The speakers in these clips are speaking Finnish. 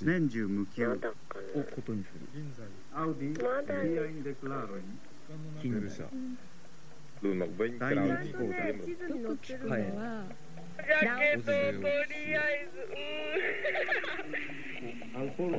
です年中向き合うをことにする。アウディビアインデクラロキング第二機構だ。よく聞くのはジャケットとりあえずうんアルコール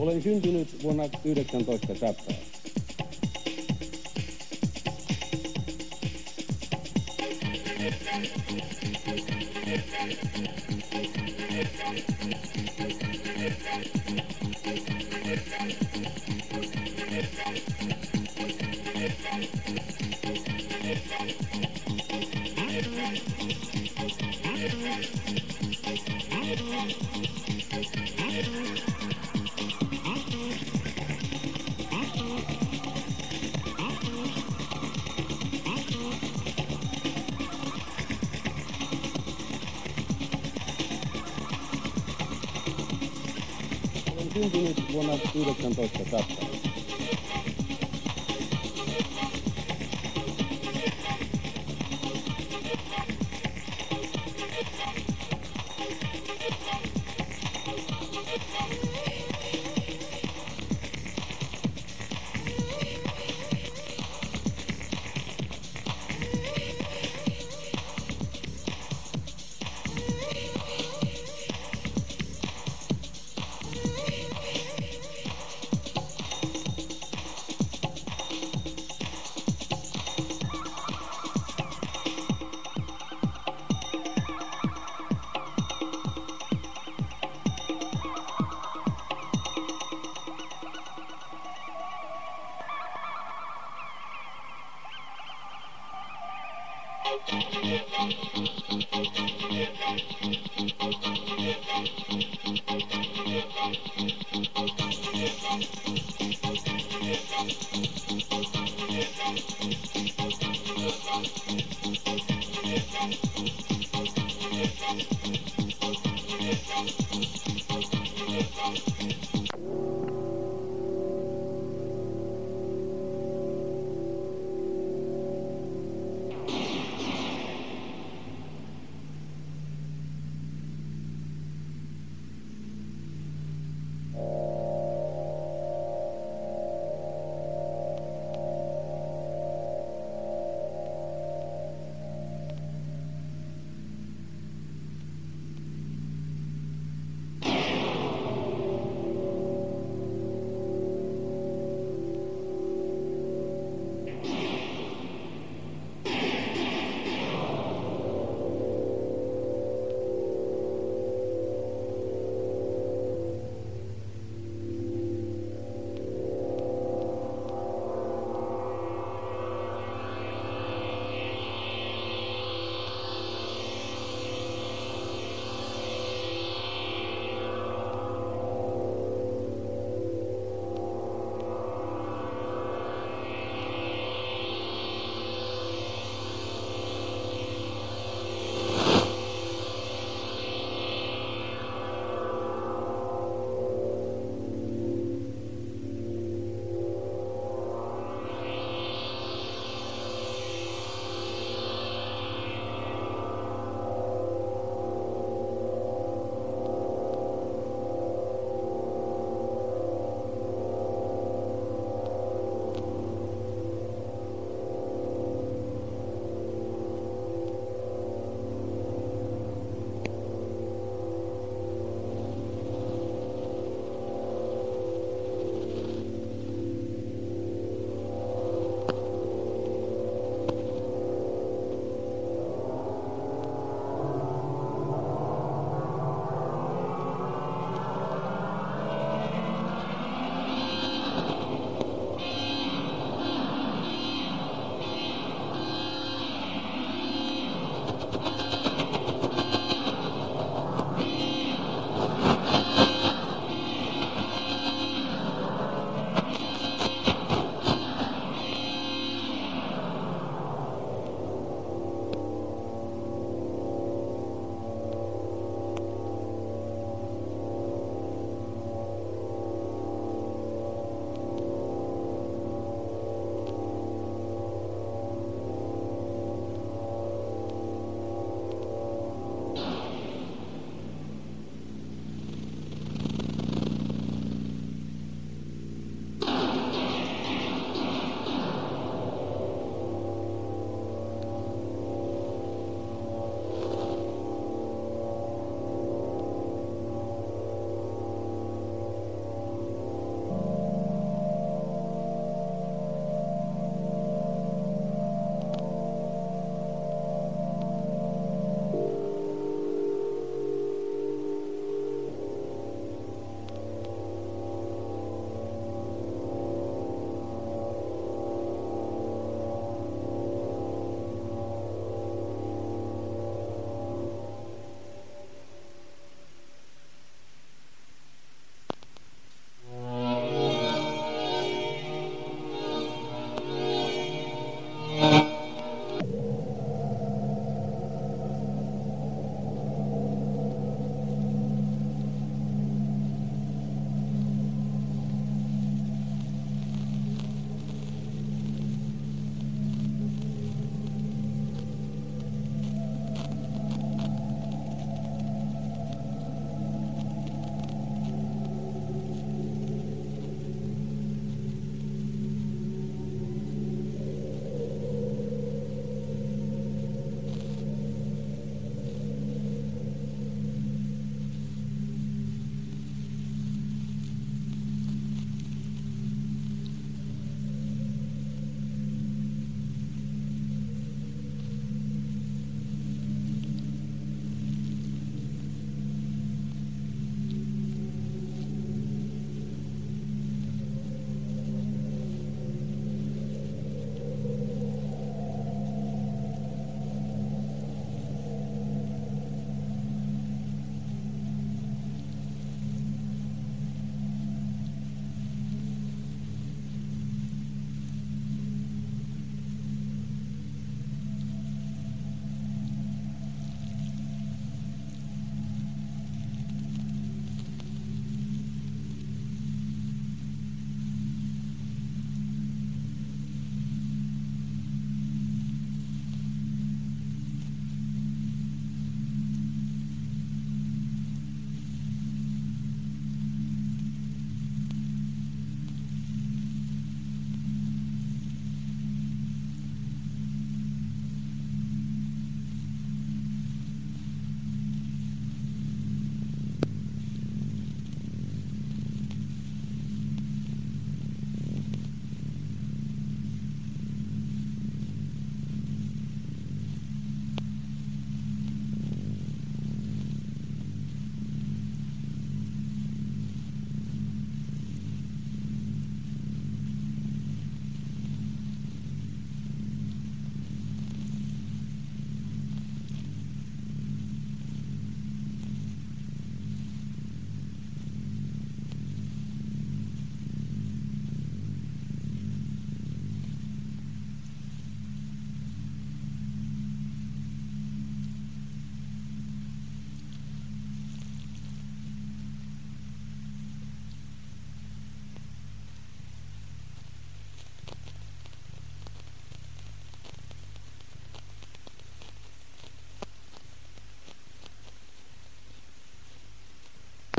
Olen syntynyt vuonna 19 Chaptaa. Olen through the composter. Thank you.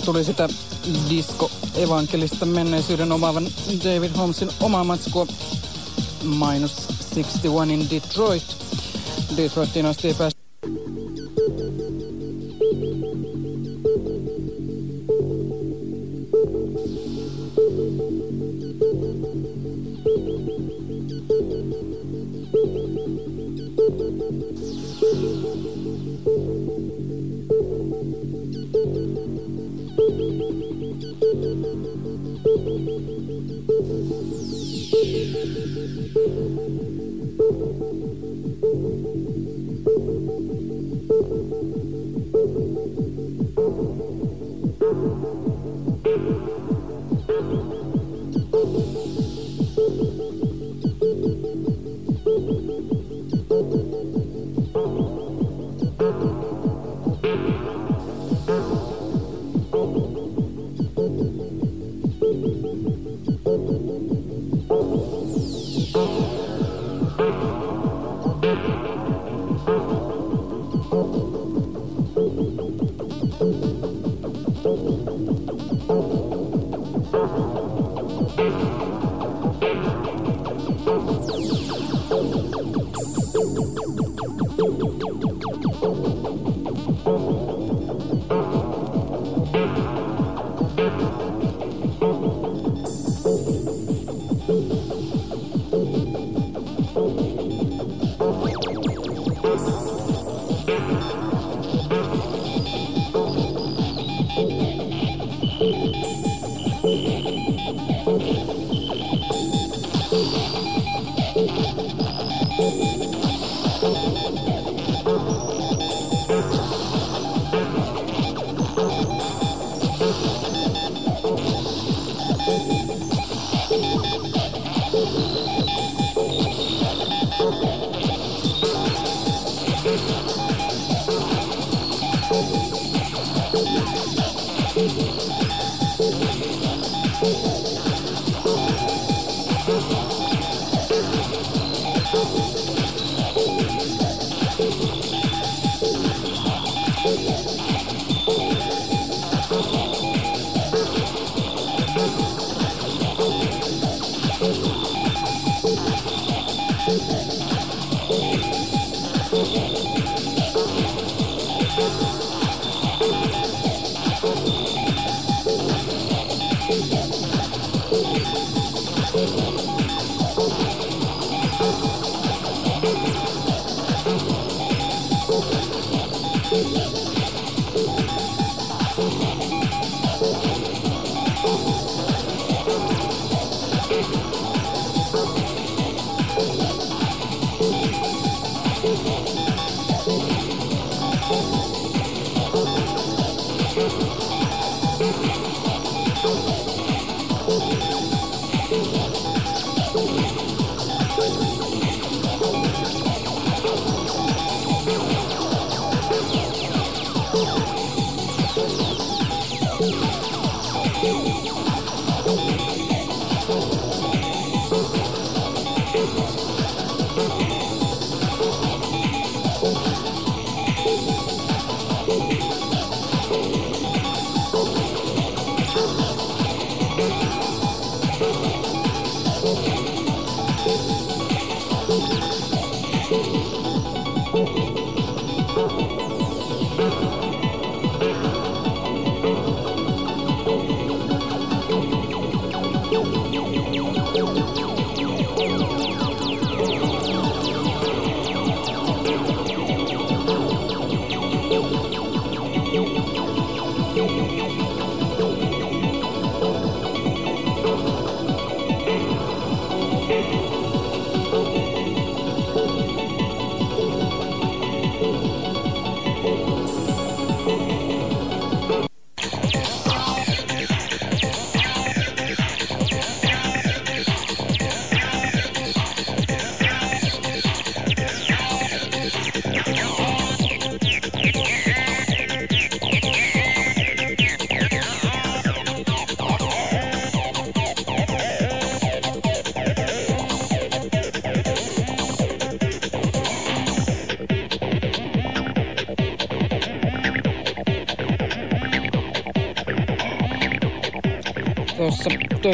Siinä tuli sitä disco evankelista menneisyyden omaavan David Holmesin omaa matskua Minus 61 in Detroit. Detroitin asti ei päästy. Thank you.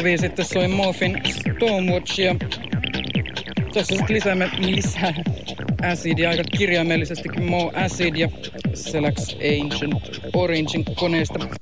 Tovi sitten soi Morphin Stormwatch ja tässä sitten lisäämme lisää acidia aika kirjaimellisestikin More Acid ja Selax Ancient Orangein koneesta.